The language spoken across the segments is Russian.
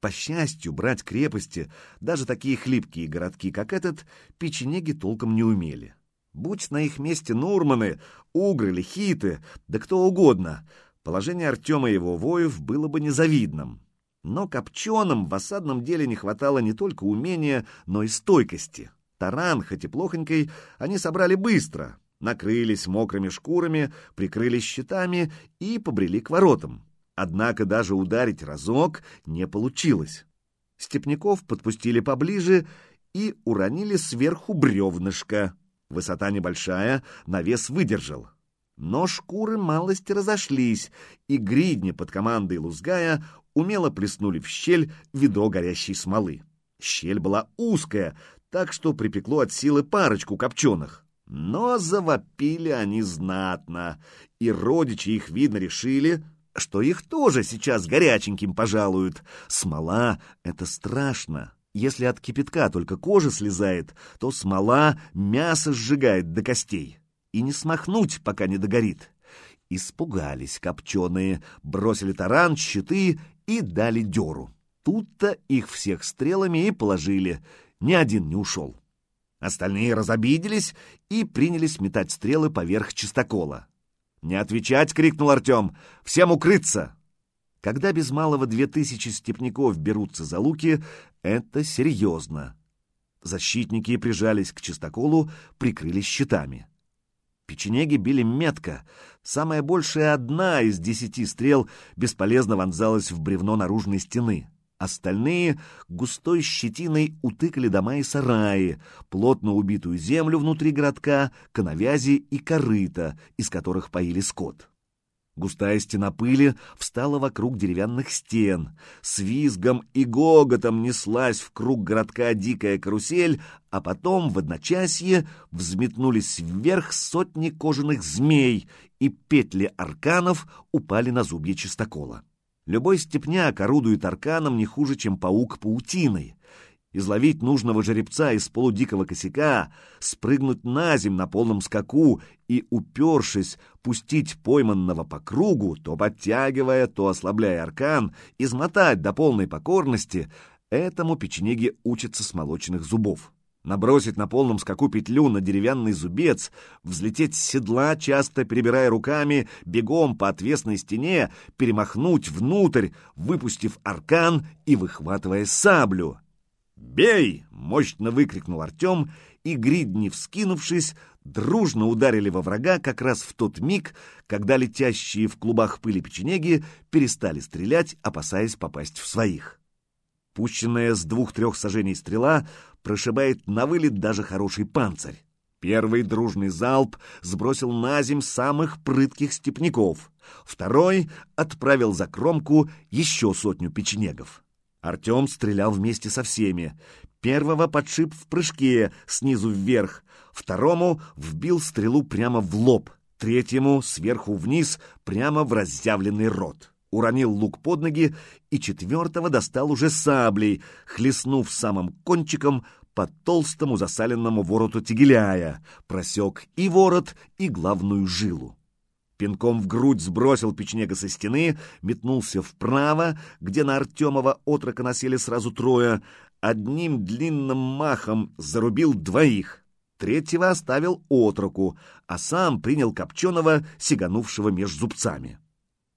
По счастью, брать крепости, даже такие хлипкие городки, как этот, печенеги толком не умели. Будь на их месте Нурманы, Угры, Лихиты, да кто угодно, положение Артема и его воев было бы незавидным. Но копченым в осадном деле не хватало не только умения, но и стойкости. Таран, хоть и плохонькой, они собрали быстро, накрылись мокрыми шкурами, прикрылись щитами и побрели к воротам. Однако даже ударить разок не получилось. Степняков подпустили поближе и уронили сверху бревнышко. Высота небольшая, навес выдержал. Но шкуры малости разошлись, и гридни под командой Лузгая умело плеснули в щель ведро горящей смолы. Щель была узкая, так что припекло от силы парочку копченых. Но завопили они знатно, и родичи их, видно, решили, что их тоже сейчас горяченьким пожалуют. Смола — это страшно. Если от кипятка только кожа слезает, то смола мясо сжигает до костей. И не смахнуть, пока не догорит. Испугались копченые, бросили таран, щиты и дали дёру. Тут-то их всех стрелами и положили, ни один не ушел. Остальные разобиделись и принялись метать стрелы поверх чистокола. «Не отвечать!» — крикнул Артем. «Всем укрыться!» Когда без малого две тысячи степняков берутся за луки, это серьезно. Защитники прижались к чистоколу, прикрылись щитами. Печенеги били метко. Самая большая одна из десяти стрел бесполезно вонзалась в бревно наружной стены. Остальные густой щетиной утыкали дома и сараи, плотно убитую землю внутри городка, коновязи и корыта, из которых поили скот. Густая стена пыли встала вокруг деревянных стен. С визгом и гоготом неслась в круг городка дикая карусель, а потом в одночасье взметнулись вверх сотни кожаных змей, и петли арканов упали на зубья чистокола. Любой степняк орудует арканом не хуже, чем паук паутиной. Изловить нужного жеребца из полудикого косяка, спрыгнуть на земь на полном скаку и, упершись, пустить пойманного по кругу, то подтягивая, то ослабляя аркан, измотать до полной покорности, этому печенеги учатся с молочных зубов набросить на полном скаку петлю на деревянный зубец, взлететь с седла, часто перебирая руками, бегом по отвесной стене, перемахнуть внутрь, выпустив аркан и выхватывая саблю. «Бей!» — мощно выкрикнул Артем, и гридни, вскинувшись, дружно ударили во врага как раз в тот миг, когда летящие в клубах пыли печенеги перестали стрелять, опасаясь попасть в своих. Пущенная с двух-трех сажений стрела прошибает на вылет даже хороший панцирь. Первый дружный залп сбросил на земь самых прытких степняков. Второй отправил за кромку еще сотню печенегов. Артем стрелял вместе со всеми. Первого подшиб в прыжке снизу вверх, второму вбил стрелу прямо в лоб, третьему сверху вниз прямо в разъявленный рот уронил лук под ноги и четвертого достал уже саблей, хлестнув самым кончиком по толстому засаленному вороту тегеляя, просек и ворот, и главную жилу. Пинком в грудь сбросил печенега со стены, метнулся вправо, где на Артемова отрока насели сразу трое, одним длинным махом зарубил двоих, третьего оставил отроку, а сам принял Копченого, сиганувшего меж зубцами.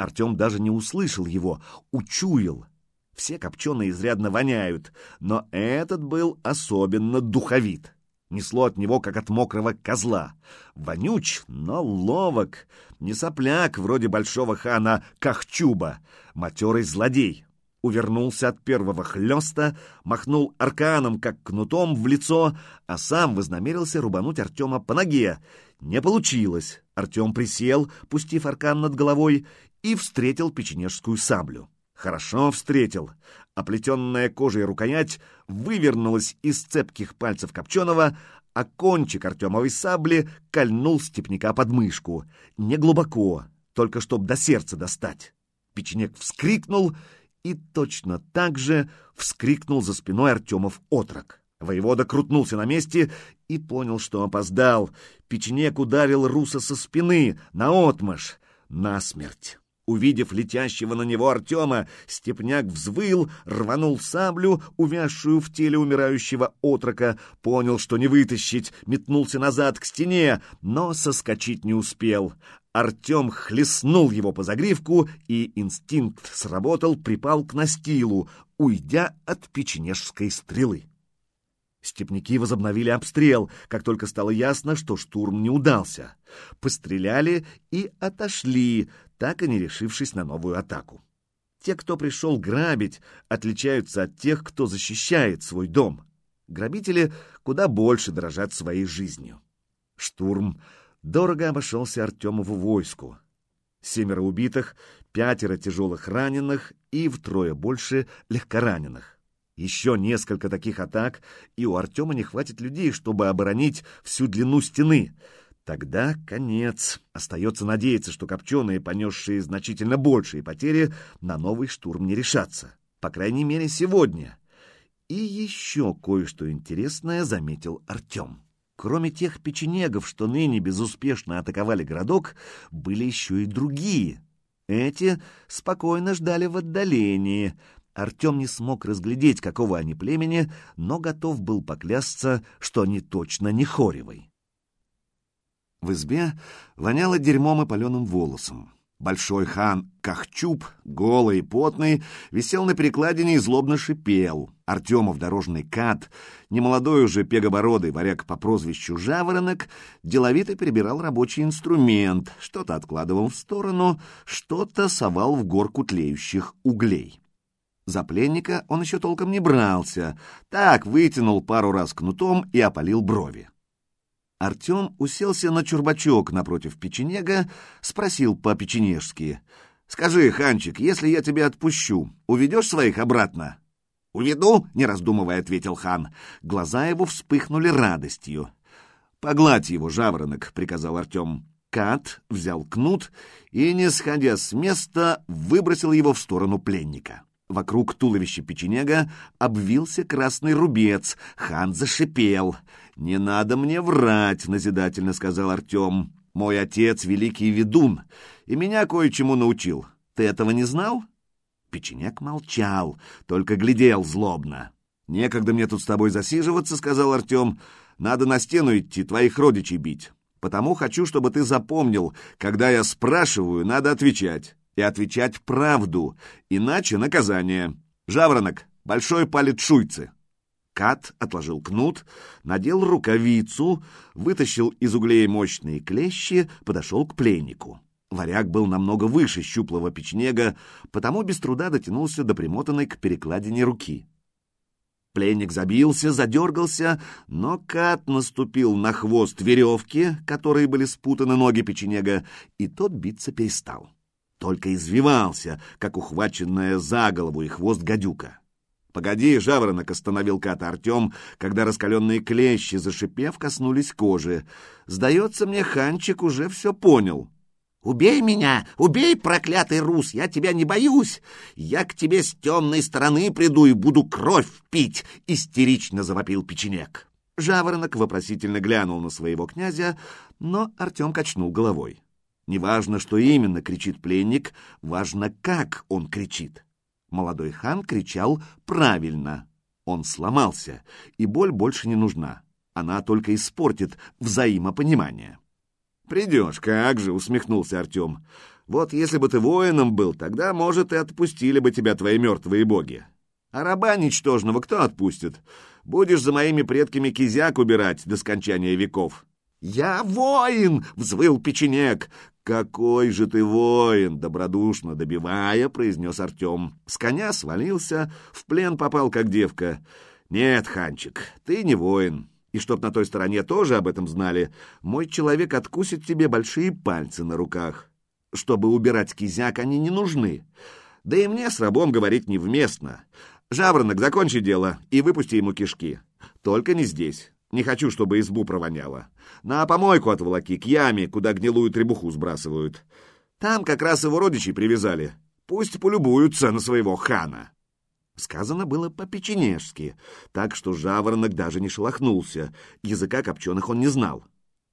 Артем даже не услышал его, учуял. Все копченые изрядно воняют, но этот был особенно духовит. Несло от него, как от мокрого козла. Вонюч, но ловок. Не сопляк, вроде большого хана Кахчуба, матерый злодей. Увернулся от первого хлеста, махнул арканом, как кнутом, в лицо, а сам вознамерился рубануть Артема по ноге. Не получилось. Артем присел, пустив аркан над головой, и встретил печенежскую саблю. Хорошо встретил. Оплетенная кожей рукоять вывернулась из цепких пальцев Копченого, а кончик Артемовой сабли кольнул степняка под мышку. Не глубоко, только чтоб до сердца достать. Печенек вскрикнул, и точно так же вскрикнул за спиной Артемов отрок. Воевода крутнулся на месте и понял, что опоздал. Печенек ударил Руса со спины, наотмашь, насмерть. Увидев летящего на него Артема, Степняк взвыл, рванул саблю, увязшую в теле умирающего отрока, понял, что не вытащить, метнулся назад к стене, но соскочить не успел. Артем хлестнул его по загривку, и инстинкт сработал, припал к настилу, уйдя от печенежской стрелы. Степняки возобновили обстрел, как только стало ясно, что штурм не удался. Постреляли и отошли, так и не решившись на новую атаку. Те, кто пришел грабить, отличаются от тех, кто защищает свой дом. Грабители куда больше дорожат своей жизнью. Штурм дорого обошелся Артемову войску. Семеро убитых, пятеро тяжелых раненых и втрое больше легкораненых. Еще несколько таких атак, и у Артема не хватит людей, чтобы оборонить всю длину стены. Тогда конец. Остается надеяться, что копченые, понесшие значительно большие потери, на новый штурм не решатся. По крайней мере, сегодня. И еще кое-что интересное заметил Артем. Кроме тех печенегов, что ныне безуспешно атаковали городок, были еще и другие. Эти спокойно ждали в отдалении, Артем не смог разглядеть, какого они племени, но готов был поклясться, что они точно не хоревой. В избе воняло дерьмом и паленым волосом. Большой хан Кахчуб, голый и потный, висел на перекладине и злобно шипел. Артемов дорожный кат, немолодой уже пегобородый варяг по прозвищу Жаворонок, деловито перебирал рабочий инструмент, что-то откладывал в сторону, что-то совал в горку тлеющих углей. За пленника он еще толком не брался, так вытянул пару раз кнутом и опалил брови. Артем уселся на чурбачок напротив печенега, спросил по-печенежски. «Скажи, Ханчик, если я тебя отпущу, уведешь своих обратно?» «Уведу», — не раздумывая ответил хан. Глаза его вспыхнули радостью. «Погладь его, жаворонок», — приказал Артем. Кат взял кнут и, не сходя с места, выбросил его в сторону пленника. Вокруг туловища печенега обвился красный рубец. Хан зашипел. «Не надо мне врать», — назидательно сказал Артем. «Мой отец — великий ведун, и меня кое-чему научил. Ты этого не знал?» Печенег молчал, только глядел злобно. «Некогда мне тут с тобой засиживаться», — сказал Артем. «Надо на стену идти, твоих родичей бить. Потому хочу, чтобы ты запомнил, когда я спрашиваю, надо отвечать и отвечать правду, иначе наказание. Жаворонок, большой палец шуйцы. Кат отложил кнут, надел рукавицу, вытащил из углей мощные клещи, подошел к пленнику. Варяг был намного выше щуплого печенега, потому без труда дотянулся до примотанной к перекладине руки. Пленник забился, задергался, но Кат наступил на хвост веревки, которые были спутаны ноги печенега, и тот биться перестал только извивался, как ухваченная за голову и хвост гадюка. «Погоди, жаворонок!» — остановил ката Артем, когда раскаленные клещи, зашипев, коснулись кожи. «Сдается мне, Ханчик уже все понял». «Убей меня! Убей, проклятый рус! Я тебя не боюсь! Я к тебе с темной стороны приду и буду кровь пить!» — истерично завопил печенек. Жаворонок вопросительно глянул на своего князя, но Артем качнул головой. Неважно, что именно кричит пленник, важно, как он кричит. Молодой хан кричал правильно. Он сломался, и боль больше не нужна. Она только испортит взаимопонимание. «Придешь, как же!» — усмехнулся Артем. «Вот если бы ты воином был, тогда, может, и отпустили бы тебя твои мертвые боги. А раба ничтожного кто отпустит? Будешь за моими предками кизяк убирать до скончания веков». «Я воин!» — взвыл печенек. «Какой же ты воин!» — добродушно добивая, произнес Артем. С коня свалился, в плен попал, как девка. «Нет, Ханчик, ты не воин. И чтоб на той стороне тоже об этом знали, мой человек откусит тебе большие пальцы на руках. Чтобы убирать кизяк, они не нужны. Да и мне с рабом говорить невместно. Жаворонок, закончи дело и выпусти ему кишки. Только не здесь. Не хочу, чтобы избу провоняло. На помойку отволоки, к яме, куда гнилую требуху сбрасывают. Там как раз его родичи привязали. Пусть полюбуются на своего хана. Сказано было по-печенежски, так что жаворонок даже не шелохнулся. Языка копченых он не знал.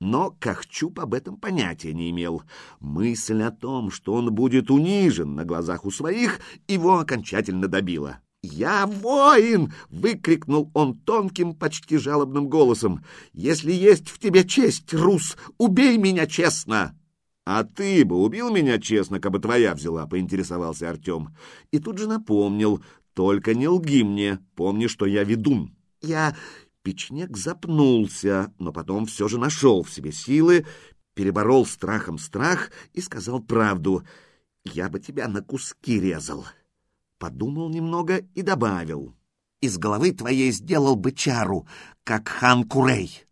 Но Кахчуп об этом понятия не имел. Мысль о том, что он будет унижен на глазах у своих, его окончательно добила. «Я воин!» — выкрикнул он тонким, почти жалобным голосом. «Если есть в тебе честь, Рус, убей меня честно!» «А ты бы убил меня честно, как бы твоя взяла», — поинтересовался Артем. И тут же напомнил, «Только не лги мне, помни, что я ведун». «Я...» Печнек запнулся, но потом все же нашел в себе силы, переборол страхом страх и сказал правду. «Я бы тебя на куски резал». Подумал немного и добавил. «Из головы твоей сделал бы чару, как хан Курей».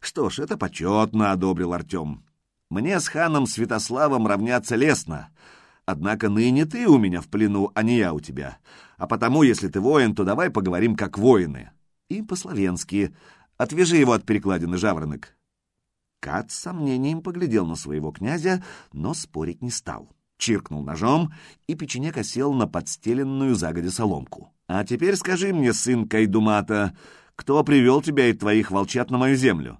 «Что ж, это почетно», — одобрил Артем. «Мне с ханом Святославом равняться лестно. Однако ныне ты у меня в плену, а не я у тебя. А потому, если ты воин, то давай поговорим как воины» и по-словенски «Отвяжи его от перекладины, жаворонок». Кат с сомнением поглядел на своего князя, но спорить не стал. Чиркнул ножом, и печенек осел на подстеленную загодя соломку. «А теперь скажи мне, сын Кайдумата, кто привел тебя и твоих волчат на мою землю?»